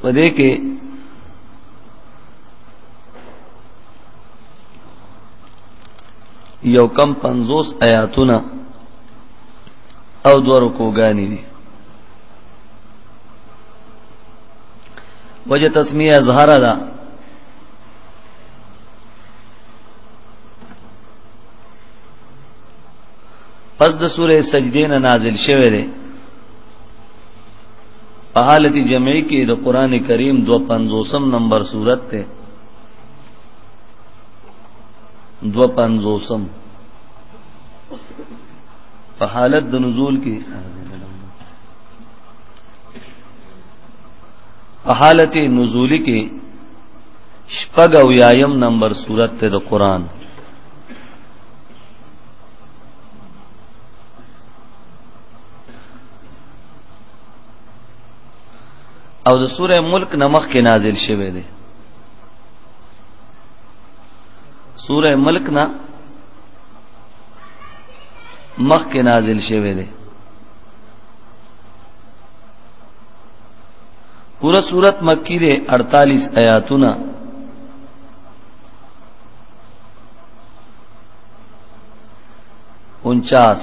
په دې کې یو کم 50 آیاتونه او دوه رکوګانی دي وجه تسمیه اظهار ده پس د سوره سجدین نازل شوه دی په حالت جمعي کې د قران کریم 250 نمبر صورت ته 250 په حالت د نزول کې په حالت نزولی کې شپږ او یایم نمبر صورت ته د قران او د سوره ملک نمخ کې نازل شوه دی سوره ملک نا مخ کې نازل شوه دی پورا صورت مکی دی 48 آیاتونه انچاس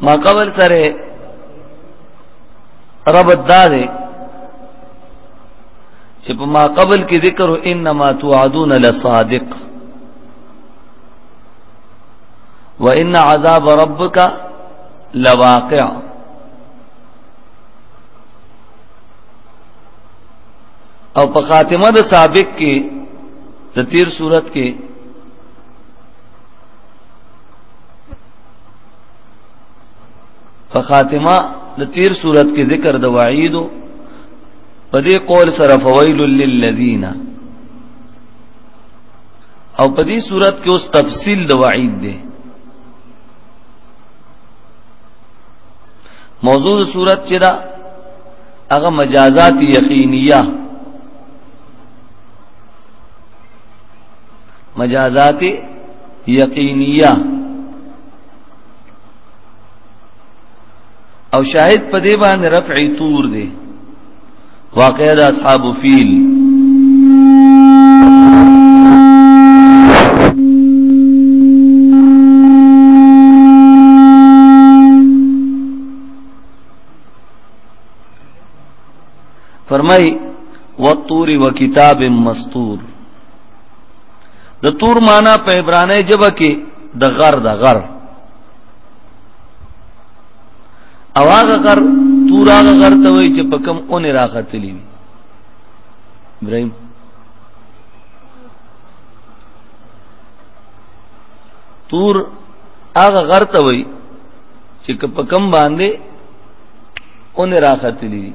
ما قبل سره رب الداده چې په ما قبل کې ذکر انما توعدون لصادق وان عذاب ربک لواقع او په خاتمه د سابق کې د تیر صورت کې په خاتمه د تیر صورت کې ذکر د وعید په دې قول سره فویل للذین او په دې صورت کې اوس تفصیل د وعید دی موضوع صورت چې دا هغه مجازات یقینیه مجازات یقینیه او شاهد په دې باندې رفع تور دی واقع د اصحاب فیل فرمای وطور وکتاب مستور د تور معنا په عبرانی ژبه کې د غر د غر او هغه غر تور هغه غر ته وایي چې په کوم اونې راختلی وي ابراهيم تور هغه غر ته وایي چې په کوم باندې اونې راختلی وي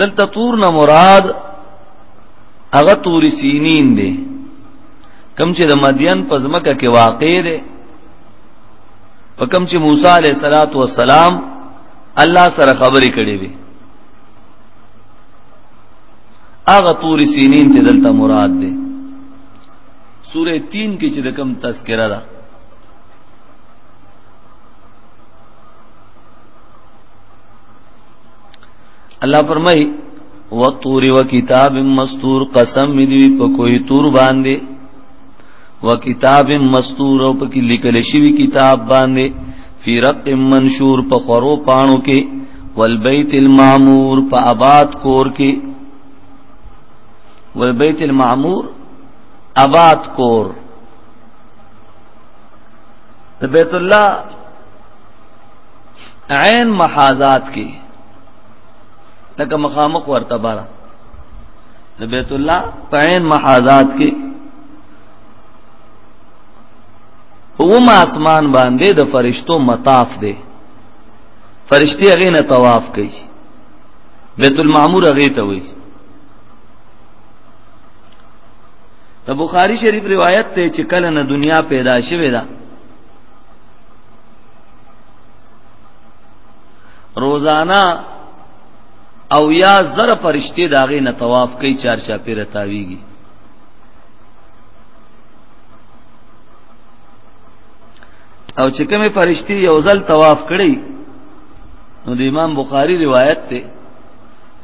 دلته تور نه مراد هغه تور سینین دی کم چې د مدین په ځمکه کې واقع دی په کم چې موسی علیه الصلاۃ والسلام الله سره خبرې کړې وي هغه تور سینین ته دلته مراد دی سوره 3 کې چې د کم تذکرہ ده الله فرمای و طور و کتاب مستور قسم دی په کوئی تور باندې و کتاب مستور او په کې لیکل شوی کتاب باندې فی رق منشور په خورو پانو کې والبیت المعمور په آباد کور کې والبیت المعمور آباد کور د بیت الله عین محاذات کې لکه مخامخ ورته بارا د بیت الله په عین محاذات کې ووم اسمان باندې د فرشتو مطاف دی فرشتي هغه نه طواف کوي بیت المعمور هغه ته وایي د بخاری شریف روایت ته چې کله نه دنیا پیدا شوه دا روزانا او یا زر فرشتي داغه نه طواف کوي چار چا پیر تاویږي او چې کومه فرشتي یو ځل طواف کړي نو د امام بخاری روایت ته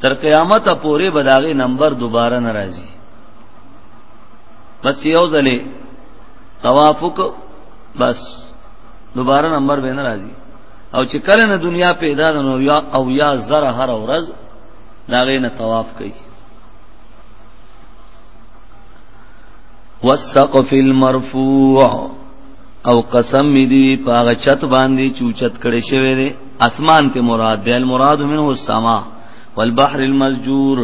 تر قیامت پورې بداغه نمبر دوباره ناراضي بس یو ځلې طواف وکړو بس دوباره نمبر به نه راځي او چې کله نه دنیا پیدا ده نو یا او یا زره هر ورځ داغه نه طواف کوي والسقف المرفوع او قسم می دی پاغه چت باندې چوچت کړي شوی دی اسمان ته مراد دی المراد منه السما والبحر المسجور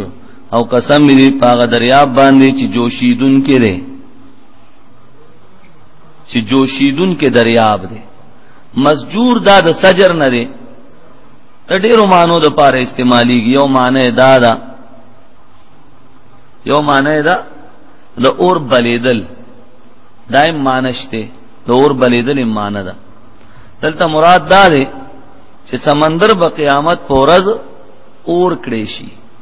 او قسم دې پاغه دریاب باندې چې جوشیدون کې دی چې جوشیدون کې دریاب دی مسجور دا د سجر نه دی د ډیرو مانو د پاره استعمالي یو معنی دا دا یو معنی دا د اور بلیدل دایم مانشته د اور بلیدل معنی دا دلته مراد دا دی چې سمندر به قیامت پورز اور کړي شي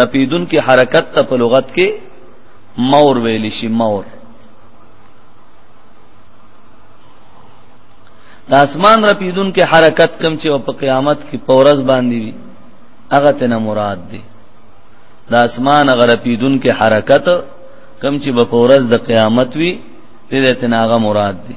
رپیدون کې حرکت ته په لغت کې مور ویل شي مور د اسمان رپیدون کې حرکت کم چې په قیامت کې پورز باندې وي هغه ته نه مراد دی د اسمان هغه رپیدون کې حرکت کم چې په پورز د قیامت وي دې ته نه هغه مراد دی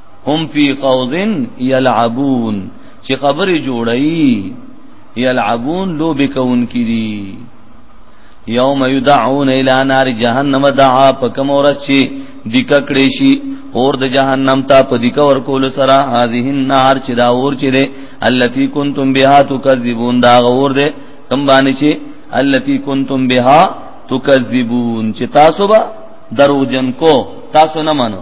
هم فی قوض یلعبون چې خبرې جوړی یلعبون لوب کون کړي یوم یدعون الی نار جهنم دعا پکم اورس چې دک کړي شي اور د جهنم ته په دک ور کول سره هذه النار چې دا اور چې ده التی کنتم بها تکذبون دا اور ده کم باندې چې التی کنتم بها تکذبون چې تاسو به دروجن کو تاسو نه مانو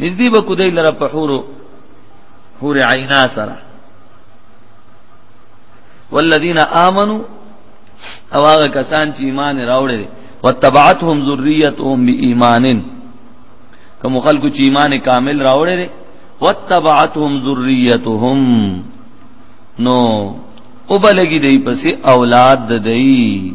نزدې به کو دی لره په حورو حور عینا سره والذین آمنو او هغه کسان چې ایمان راوړل وتبعتهم ذریتهم بإيمان کوم خلکو چې ایمان کامل راوړل وتبعتهم ذریتهم نو او بلګی دی پسې اولاد دی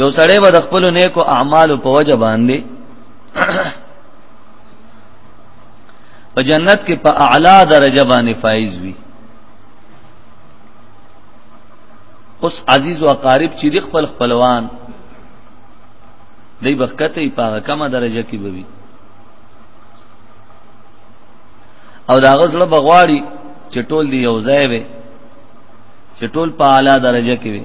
یو سړی به د خپل نیکو اعمالو په وجه باندې په جنت کې په اعلی درجه باندې فائز وي اوس عزیز او قارب چې د خپل خپلوان دای بخکته په هغه کمه درجه کې بوي او دا غزل بغواړي چې ټول دی یو ځای وي چې ټول په اعلی درجه کې وي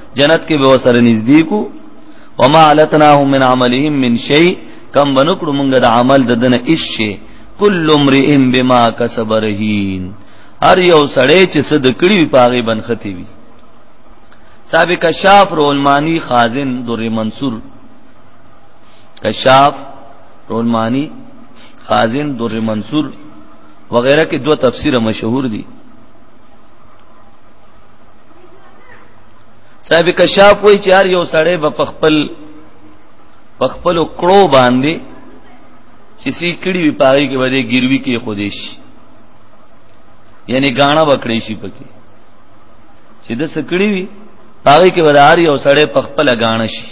جنت کې به وسره نږدې کو وما علتناه من عملهم من شيء کم بنکړو مونږ د عمل د دنه هیڅ شي کل امرئ بما کسب رهین هر یو سړی چې صد کړی وي پاغه بنختی وي صاحب کشاف رولمانی خازن در منصور کشاف رولمانی خازن در منصور وغیرہ کې دوه تفسیر مشهور دي صاحب کشاف وای چې هر یو سړی به پخپل پخپل کړو باندې چې سی کړي وی پاره کې باندې ګیروي کې خودیش یعنی غاڼه وکړې شي پکې چې د سکړي وی پاره کې باندې هر یو سړی پخپل غاڼه شي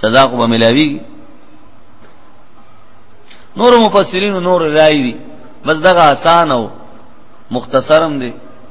سزا خو به ملاوي نور مفسرین نور رائے دي بس دغه آسان او مختصرم دي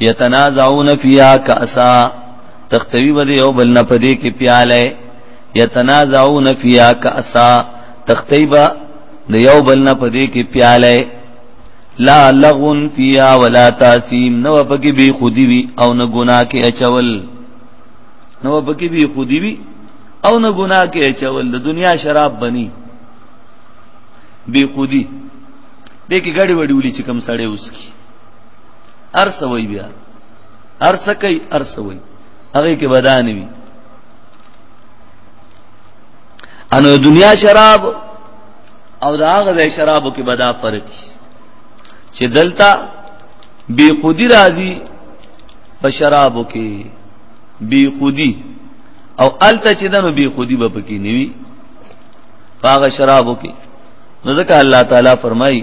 یتنازعون فیها کاسا تختوی ودی او بل نه پدې کې پیاله یتنازعون فیها کاسا تختیبا د یو بل نه پدې کې پیاله لا لغون فیها ولا تاسیم نو پکې به خودی وی او نه ګناه کې اچول نو پکې به خودی وی او نه ګناه کې اچول د دنیا شراب بنی به خودی دې کې غړي وړي ولي چې کم سړې اوس کی ارسه وی بیا ارسه کوي ارسه وی هغه کې بدانه وی انو دنیا شراب او دا هغه شرابو کې بدا فرق چې دلته بی خودی راضی په شرابو کې بی خودی او الته چې دنو بی خودی به پکې نیوي هغه شرابو کې نو ځکه الله تعالی فرمایي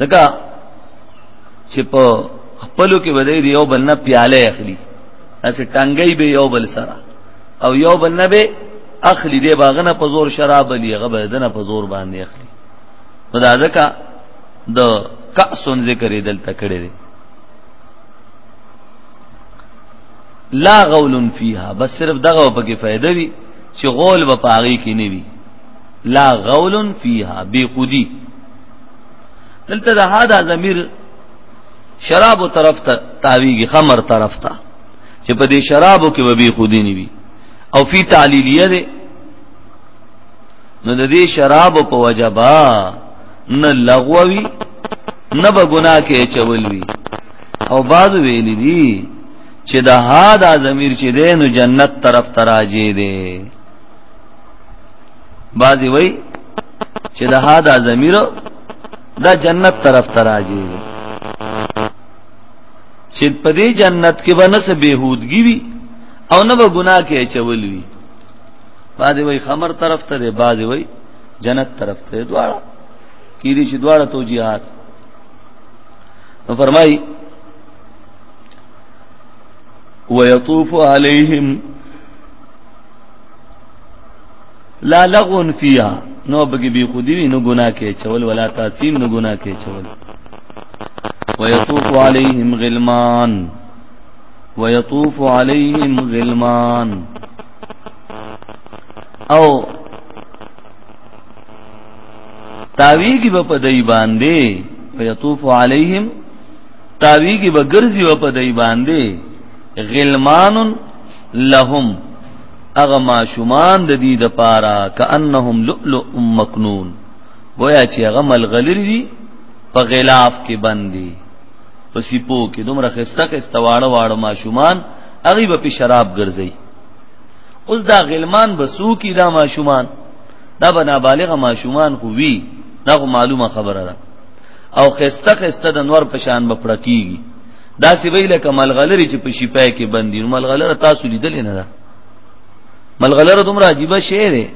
دغه چې په خپلو کې بدې دی یو بل نه پیاله اخلي اسه ټنګي به یو بل سره او یو بل نه به اخلي دی باغنه په زور شراب لري هغه به دنه په زور باندې اخلي نو دا ځکه د کاسون ذکر دلته کړی دی لا غول فیها بس صرف دغه په کې فائدہ وی چې غول به پاغي کې نه وی لا غول فيها بي خودي دلته د هاذا ضمیر شراب طرف ته تاویږي خمر طرف ته چې په دې شرابو کې وبي خودي نیوي او فی تعلیلیه ده نو د دې شراب په وجبا نه لغوي نه به ګناه کې چول وی او باز ویلی دي چې د هاذا ضمیر چې ده نو جنت طرف تراجه ده بعضی وای چې د ها دا ضمیر دا جنت طرف ته راځي چې په دې جنت کې به نه څه بهودګي وي او نه به ګناه کې چول وي بعضی وای خمر طرف ته دی بعضی وای جنت طرف ته دواړه کیری چې دواړه توجیهات نو فرمای ويطوف عليهم لا لغون فيها نو بګي بي خودي وي نو ګناه کې چول ولا تاسیم نو ګناه کې چول ويطوف عليهم غلمان ويطوف عليهم غلمان او تاویږي به په دای باندې ويطوف عليهم تاویږي به ګرځي به په دای باندې غلمانن لهم اغه ماشومان د دې د پاره کانهم لؤلؤ مکنون گویا چې هغه ملغلری دي په غلاف کې باندې په سیپو کې دومره خسته خسته واړه واړه ماشومان هغه به په شراب ګرځي اوس دا غلمان بسو کې دا ماشومان دا بنا بالغ ماشومان خو وی دا معلومه خبره ده او خسته خسته د نور پشان بپړکیږي دا سی ویل ک ملغلری چې په شپای کې بندي نو ملغلره تاسو لیدل نه ده ملغلره دومره عجیب شی دی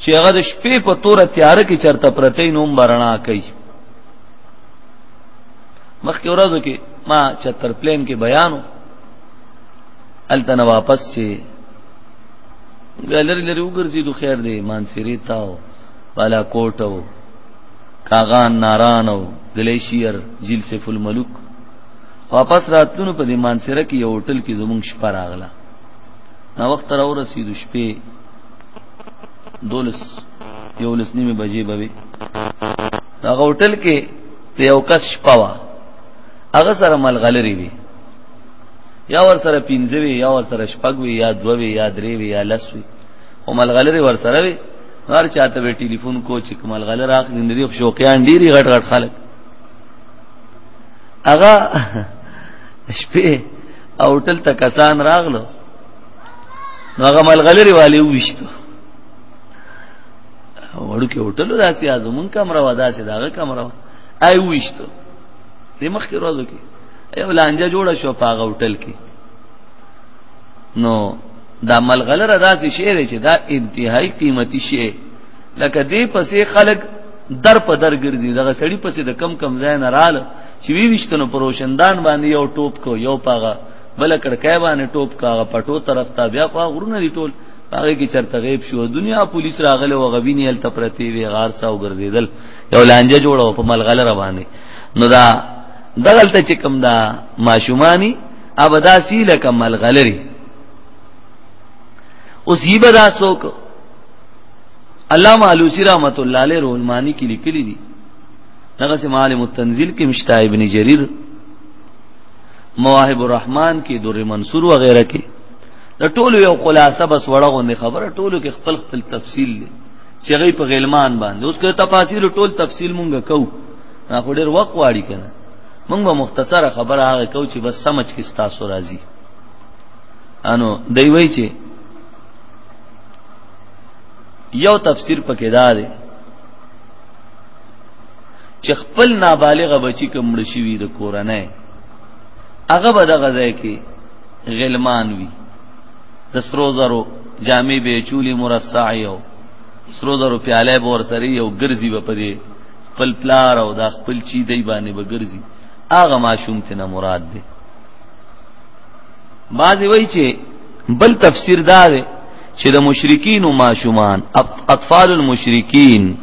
چې هغه د شپې په تور تیار کې چرته پرته نوم برنا کوي مخکې ورځو کې ما چتر پلین کې بیانو التنه واپس چې لری لری وګرځي دو خیر دی مانسری تاو بالا کوټو کاغان ناران او ګلیشیر جیل سیف الملک واپس راتلونو په دې مانسره کې یو هوټل کې زمونږ شپه راغله نو وخت را ورسېدو شپې دولس یو لس نیمه بجې به وي هغه هوټل کې د یو کس شپه وا هغه سره ملغلری وي یا ور سره پینځوي یا ور سره شپږوي یا دووي یا درېوي یا لسوي او ملغلری ور سره وي هر چاته به ټلیفون کو چې کمال غل راخلی ندی شوقیان ډیری غټ غټ خلک اغا شپې او ټل ته کسان راغلو نو هغه ملغلری والی وښته وړو کې هوټل داسې ازمون کمره و داسې داغه کمره آی وښته د مخ کې روزو کې یو لانجه جوړه شو په هغه هوټل کې نو دا ملغلره داسې شی دی چې دا انتهایی قیمتي شی لکه دې پسې خلک در په در ګرځي دغه سړی پسې د کم کم ځای نه رااله چې وی وشتنو پروشندان باندې یو ټوپ کو یو پاغه بل کړکای باندې ټوپ کاغه پټو طرف ته بیا خو غرونه دی ټول هغه کې چرته غیب شو دنیا پولیس راغله او غوینې ال تپرتی وی غار ساو ګرځیدل یو لانجه جوړو په ملغله روانه نو دا دغلت چې کوم دا ماشومانی ابدا سیله کمل غلری او زیبه دا سوک علامه علوسی رحمت الله علیه رولمانی کې لیکلي دي دغه سم عالم التنزیل کې مشتا ابن جریر مواهب الرحمن کې در منصور و غیره کې د ټولو یو خلاصه بس وړغه خبره ټولو کې خپل خپل تفصیل لري چې غي په غلمان باندې اوس که تفاصیل ټول تفصیل مونږ کو نه خو ډیر وقواړي کنه مونږ به مختصره خبره هغه کو چې بس سمج کې ستاسو راځي انو دی وای چې یو تفسیر پکې دا دی چې خپل نابالغ بچی کوم مړ شي وي د کورنۍ هغه به دغه ځای کې غلمان وي د سرو زرو جامې به چولی مرصع یو سرو زرو پیاله به ور سره یو ګرځي به پدې خپل پلار او دا خپل چی دی باندې به ګرځي هغه ماشوم ته نه مراد دی بعضی وای چې بل تفسیر دا دی چې د مشرکین او ماشومان اطفال المشرکین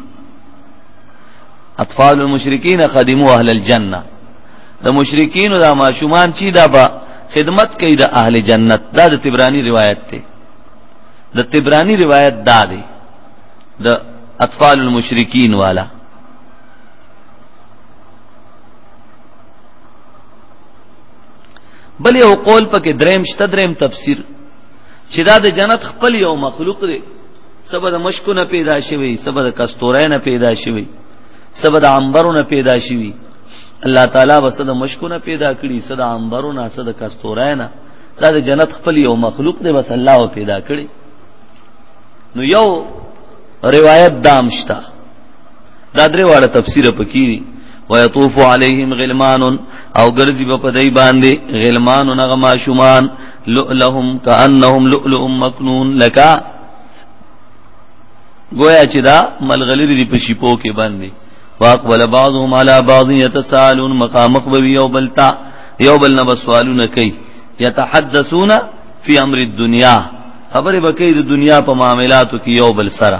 اطفال المشرکین خدمو اهل الجنه د مشرکین او د ماشومان چې دا به خدمت کوي د اهل جنت دا د تبرانی روایت دی د تبرانی روایت دا دی د اطفال المشرکین والا بل یو قول پکې دریم شته دریم تفسیر چې دا د جنت خپل یو مخلوق دی سبد مشکو نه پیدا شوی سبد کستورای نه پیدا شوی سبد عنبرو نه پیدا شوی الله تعالی وسد مشکو نه پیدا کړی سد عنبرو نه سد کستورای نه دا د جنت خپل یو مخلوق دی بس الله او پیدا کړی نو یو روایت دامشتا دا درې واړه تفسیر پکې دي ويطوف عليهم غلمان او ګرځي په دای باندې غلمان هغه ماشومان لهم كانهم لؤلؤ مكنون لکا گویا چې دا ملغلری دی په شپو کې باندې واقبل بعضهم على بعض يتسالون مقامخ بوي او بلتا یو بل نه بسوالونه کوي يتحدثون في امر الدنيا خبره بکې د دنیا په معاملاتو کې یو بل سره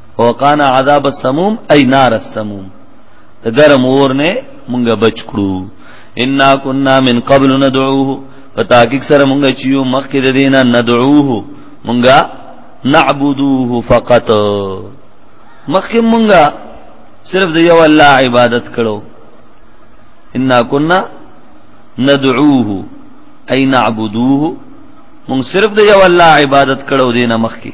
وقانا عذاب السموم ای نار السموم د ګرم اور نه مونږ بچ کړو ان كنا من قبل ندعوه پتا کی سره مونږ چې یو مخکې د دینه ندعوه مونږ نعبدوه فقط مخکې مونږ صرف د یو الله عبادت کړو ان كنا ندعوه ای نعبدوه مونږ صرف د یو الله عبادت کړو دینه مخکې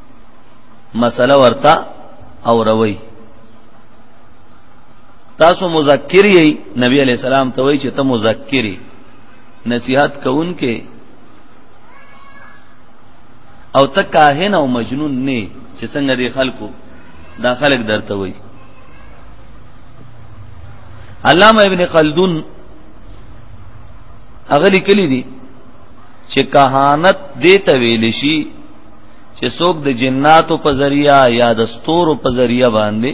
مسله ورته او روي تاسو مذکر یی نبی علی السلام ته وای چې ته مذکر یی نصیحت کوونکې او ته کاهن او مجنون نه چې څنګه دی خلکو دا خلک درته وای علامه ابن خلدون اغلی کلی دی چې کهانت دې ته ویل شي چې څوک د جناتو په ذریعہ یا د ستورو په ذریعہ باندې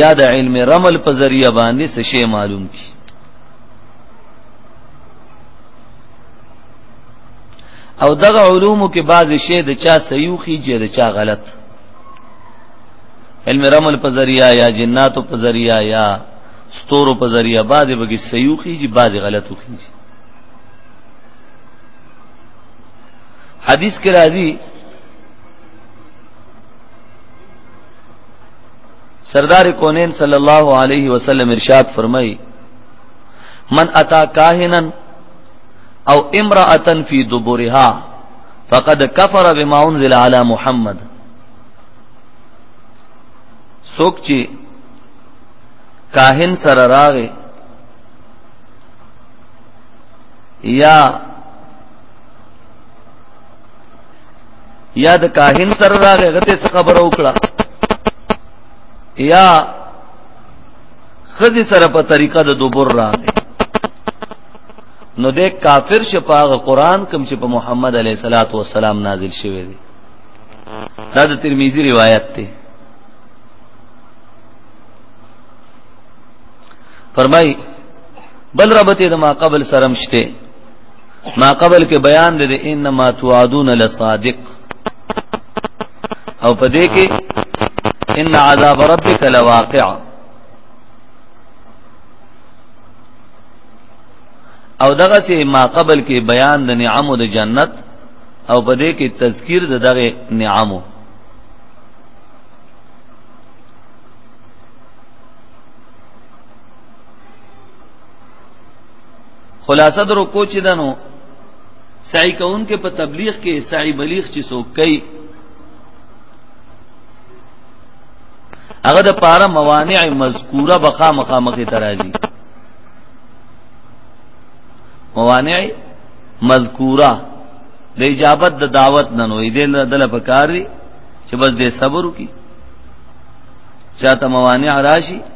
یا د علم رمل په ذریعہ باندې څه شی معلوم کی او دغه علومو کې بعض شی د چا صحیح خي چې د چا غلط علم رمل په ذریعہ یا جناتو په ذریعہ یا ستورو په ذریعہ بعض به کې صحیح خي چې بعض غلط خي حدیث کې راځي سردار کونین صلی الله علیه وسلم ارشاد فرمای من اتا کاهنا او امراه فی دبرها فقد کفر بما انزل علی محمد سوک چی کاهن سره راغی یا یا د کاهن سره راغی غته څه خبره وکړه یا خزي سره په طریقه د دوبر راغی نو د کافر شپاغه قران کوم چې په محمد علیه الصلاۃ والسلام نازل شوی دی دا د ترمذی روایت دی فرمای بل ربط د ما قبل سره مشته ما قبل کې بیان دی انما توعدون لصادق او په دې کې ان عذاب ربک لواقع او دغه سي ما قبل کې بیان د نعمو د جنت او په دې کې تذکیر د دغه نعمو خلاصه درو کوچ دنو سعی کون کې په تبلیغ کې سعی بلیغ چې څوک کوي هغه د پاره موانع مذکوره بقا مخامخه ترازی موانع مذکوره د اجابت د دعوت نه نوې دل دل پکار دي چې بس دې صبر وکي چاته موانع راشي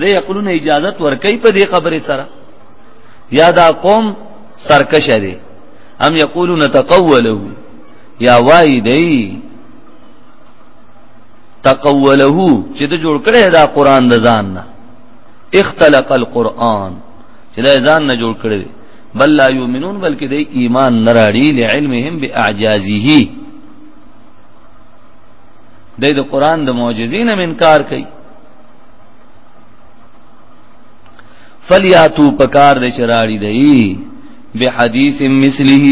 دې عقلونه اجازه ورکړي په دې خبره سره یا دا قوم سرکش دي هم یقولون تقوله یا وای دی تقوله چې ته جوړ کړې دا قران د ځان نه اختلق القرآن چې دا ځان نه جوړ کړی بل لا یؤمنون بلکې د ایمان نراړي لعلمهم باعجازه د قرآن د معجزین انکار کوي فلیاتو پکار دې چراړي دی به حدیث مثله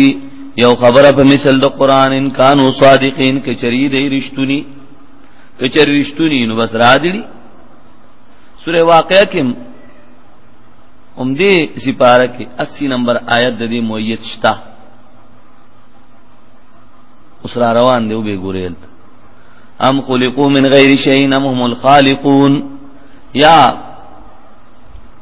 یو خبره په مثل د قران ان کانو صادقین کچری دی رښتونی کچری رښتونی نو بس را دي سوره واقعه کې هم دې سپاره کې 80 نمبر آیت د دې مویت شتا اوس را روان دی وګورئ ام خلقو من غیر شیء ام هم الخالقون یا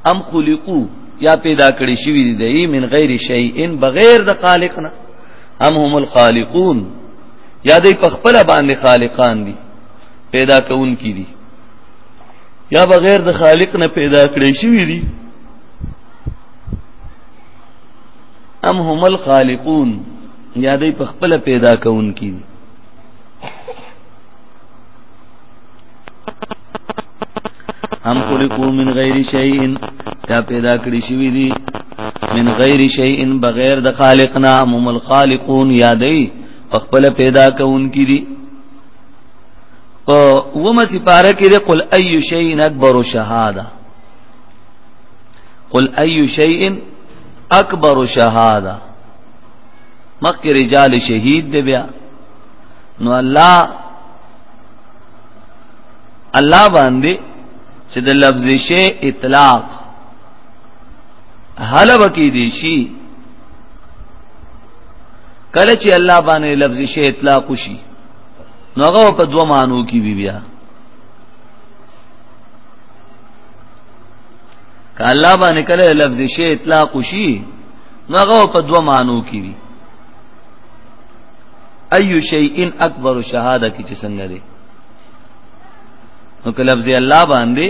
ام خلقو یا پیدا کړی شوی دی دی من غیر شیء بغیر د خالق نه ام هم الخالقون یا دی په خپل باندې خالقان دي پیدا کون کی دي یا بغیر د خالق نه پیدا کړی شوی دی ام هم الخالقون یا دی په خپل پیدا کون کی دي ام خلقو من غیر شیء یا پیدا کړی شوی دی من غیر شیء بغیر د خالقنا هم الخالقون یادی خپل پیدا کون کی دی او ومه سپاره کې دی قل ای شیء اکبر شهاده قل ای شیء اکبر شهاده مخکې رجال شهید دی بیا نو الله الله باندې چې د لفظ شی اطلاق هله وکي دي شي کله چې الله باندې لفظ شی اطلاق وشي نو هغه په دوه معنی کې بیا, بیا که الله باندې کله لفظ شی اطلاق وشي نغه په دوه مانو کې وي ايو شيء اکبر شهاده کې چې څنګه دی نو که لفظ الله باندې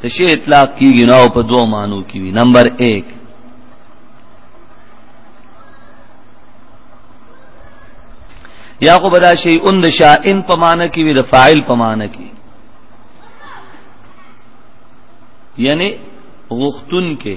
ته شی اطلاق کیږي نو په دوه مانو کې وي نمبر 1 یا خو بدا شی ان د شائن په معنی کې وي د فاعل په معنی کې یعنی غختن کې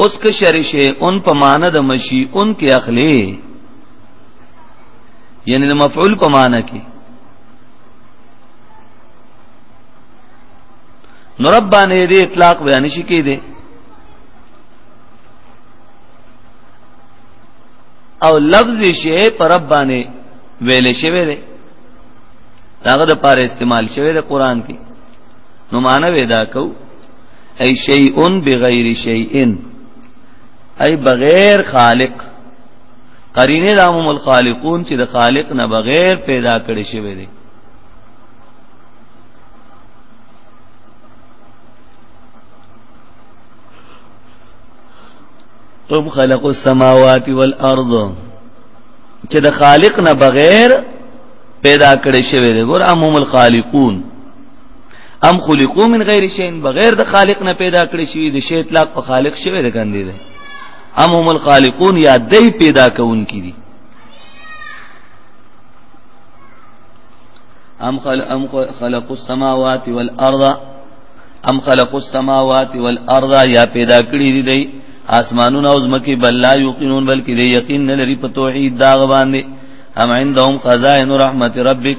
اوس که شری شی اون په معنا د مشی اون کې اخلي یعنی د مفعول په معنا کې نو رب باندې دې اطلاق بیان شي کې دي او لفظ شی پر رب باندې ویلې شوی دی داغه د پاره استعمال شوی د قران کې نو معنی ودا کو ای شیئن بغیر شیئن ای بغیر خالق قرینه دامم الخالقون چې د خالق نه بغیر پیدا کړی شوی دی هم خلق السماوات والارض چې د خالق نه بغیر پیدا کړی شوی دی ګور عموم الخالقون ام خلقو من غیر شیء بغیر د خالق نه پیدا کړی شوی د شی اطلاق په خالق شوی د ګندې ده ام هم الخالقون یا دای پیدا کون کی دي ام خلق ام خلق السماوات والارض ام خلق السماوات والارض یا پیدا کړی دي دی اسمانونه او زمکه بل لا یقینون بلکې دی یقین نه لري په توحید دا باندې ام عندهم خزائن رحمت ربک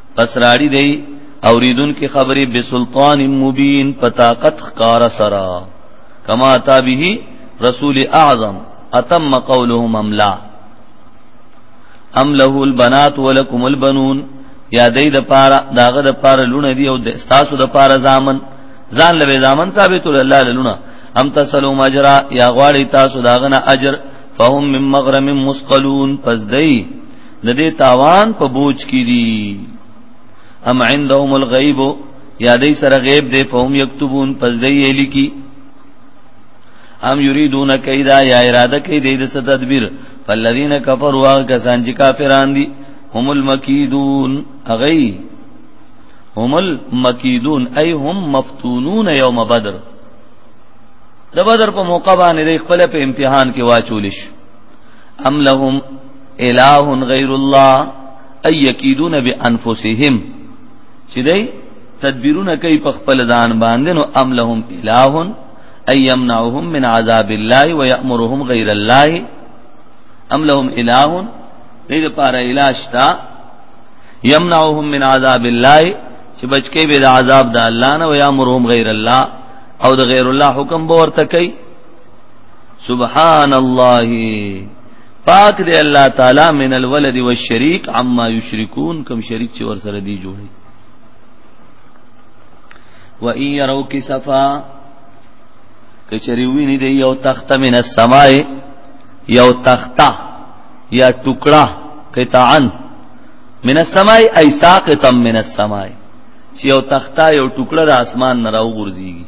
پس راړي دی اوریدون کې خبرې بسلطان مبین پتاقت خکار سرا کما تابه رسول اعظم اتم قولهم املا ام له البنات ولکم البنون یا دای د پاره داغه د پاره لونه دی او د استاسو د پاره زامن ځان لوي زامن ثابت الله لونه ام تسلو مجرا یا غواړي تاسو داغه نه اجر فهم من مغرم مسقلون پس دی د دې تاوان په بوج کې دي ام عندهم الغیب یا دې سره غیب دې فهم یكتبون پس دې یې لیکي ام یریدون کیدا یا اراده کوي دې د تدبیر فالذین کفروا کسان چې کافران دي هم المکیدون اغی هم المکیدون ای هم مفتونون یوم بدر د بدر په موقع باندې خپل په امتحان کې واچول شي ام لهم اله غیر الله ای یکیدون بانفسهم چې دی تدبیرونه کوي په خپل ځان باندې نو ام لهم اله ای یمنعهم من عذاب الله ويامرهم غیر الله ام لهم اله دې لپاره اله شتا یمنعهم من عذاب الله چې بچکی به د عذاب د الله نه ويامرهم غیر الله او د غیر الله حکم به ورته کوي سبحان الله پاک دی الله تعالی من الولد والشریک عما یشرکون کوم شریک چې ور سره دی جوړي و ان يروا كسفا کچری ویني دی یو تخت من السماء یو تخته یا ټوکړه قطعا من السماء ای ساقطا من السماء چې یو تخته یو ټوکړه د اسمان نه راوغورځيږي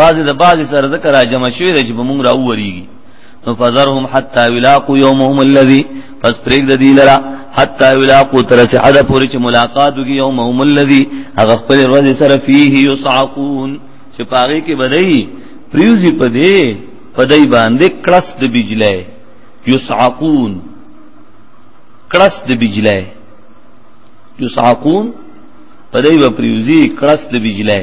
بعض د بعض سره ذکر راجم شوی د چې موږ راووريږي نو فذرهم حتا ولاقو يومهم الذي پس پرېګ د دې لرا حتا ولاقو تر چې حدا پوری چې ملاقات وکي يومهم الذي هغه خپل ورځ سره فيه يصعقون چې پاره کې بدای پریوزی پدې پدای باندې کلس د بجلی يصعقون کلس د بجلی يصعقون پدای و پریوزی کلس د بجلی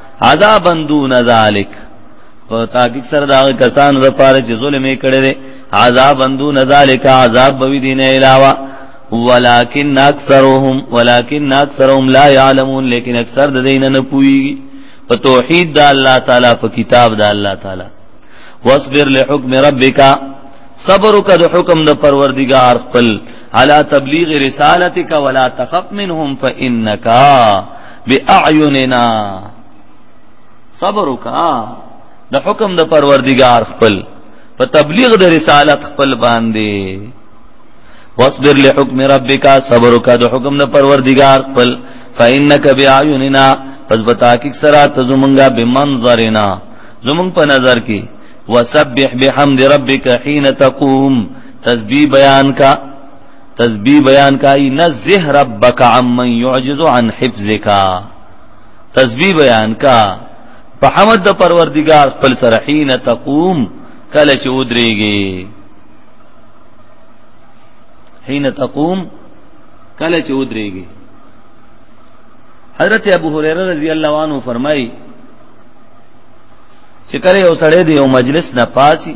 عذابا دون ذلک په تحقیق سره دا کسان د پاره چې ظلم یې کړی دی عذابا دون ذلک عذاب به دین علاوه ولکن اکثرهم ولکن اکثرهم لا يعلمون لیکن اکثر د دین نه پوي په توحید د الله تعالی په کتاب د الله تعالی واصبر لحکم ربک صبر وکړه د حکم د پروردگار خپل علا تبلیغ رسالتک ولا تخف منهم فانک باعیننا صبر وکا د حکم د پروردگار خپل په تبلیغ د رسالت خپل باندې واصبر لحکم ربک صبر وکا د حکم د پروردگار خپل فانک باعیننا پس بتا کی سرا ته زمونږه بمنظرنا زمونږ په نظر کې وسبح بحمد ربک حين تقوم تسبیح بیان کا تسبیح بیان کای نزه ربک عمن يعجز عن حفظک تسبیح بیان کا په حمد د پروردگار خپل سره حين تقوم کله چې ودرېږي حين تقوم کله چې ودرېږي حضرت ابو هريره رضی الله عنه فرمایي چې کله یو سړی دی یو مجلس نه پاسي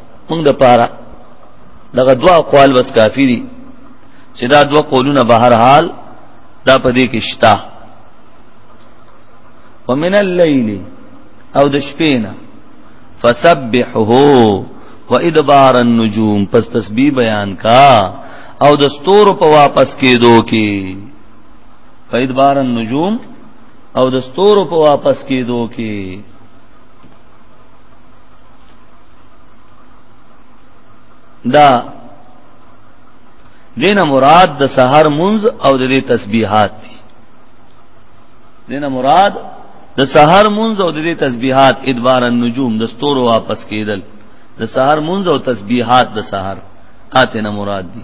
موږ د پاره دغه دوا قوال بس کافی دي چې دا دوا قولونه به هر حال دا پدې کې شتا ومن الليل او د شپې نه فسبحه وادبار النجوم پس تسبیح بیان کا او د ستور په واپس کېدو کې فادبار النجوم او د ستور په واپس کېدو کې دا دینه مراد د سحر منز او د دې تسبیحات دي دینه مراد د سحر منز او د دې تسبیحات ادبار النجوم د ستورو واپس کېدل د سحر منز او تسبیحات د سحر آتنه مراد دي